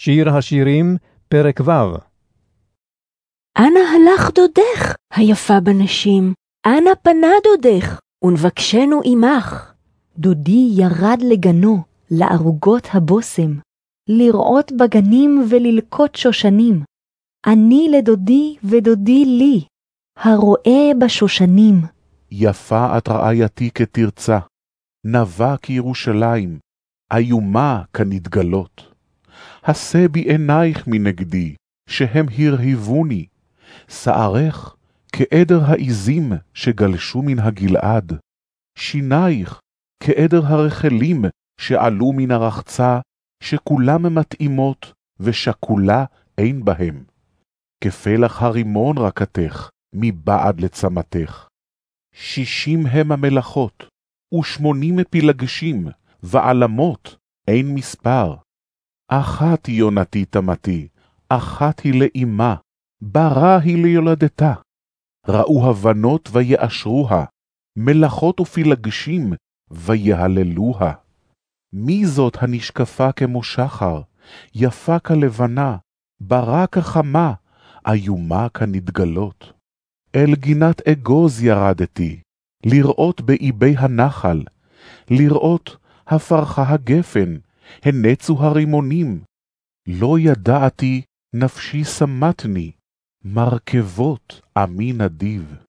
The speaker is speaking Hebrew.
שיר השירים, פרק ו' אנה הלך דודך, היפה בנשים? אנה פנה דודך, ונבקשנו עמך. דודי ירד לגנו, לערוגות הבושם, לראות בגנים וללקוט שושנים. אני לדודי ודודי לי, הרואה בשושנים. יפה את רעייתי כתרצה, נבה כירושלים, איומה כנדגלות. הסה בי עינייך מנגדי, שהם הרהיבוני, שערך כעדר העזים שגלשו מן הגלעד, שינייך כעדר הרחלים שעלו מן הרחצה, שכולם מתאימות ושכולה אין בהם. כפלח הרימון רקתך, מבעד לצמתך. שישים הם המלאכות, ושמונים פילגשים, ועלמות אין מספר. אחת יונתי תמתי, אחת היא לאמה, ברא היא ליולדתה. ראו הבנות ויאשרוה, מלאכות ופילגשים ויהללוה. מי זאת הנשקפה כמו שחר, יפה כלבנה, ברה כחמה, איומה כנדגלות? אל גינת אגוז ירדתי, לראות באיבי הנחל, לראות הפרחה הגפן, הנצו הרימונים. לא ידעתי, נפשי שמתני, מרכבות עמי נדיב.